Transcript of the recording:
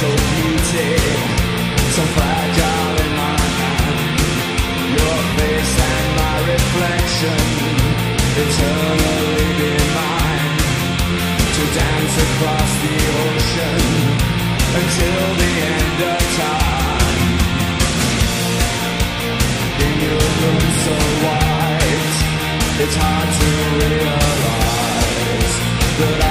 So beautiful, So fragile in my Your face and my reflection Eternally To dance across the ocean Until the end of time In your room so white It's hard to realize That I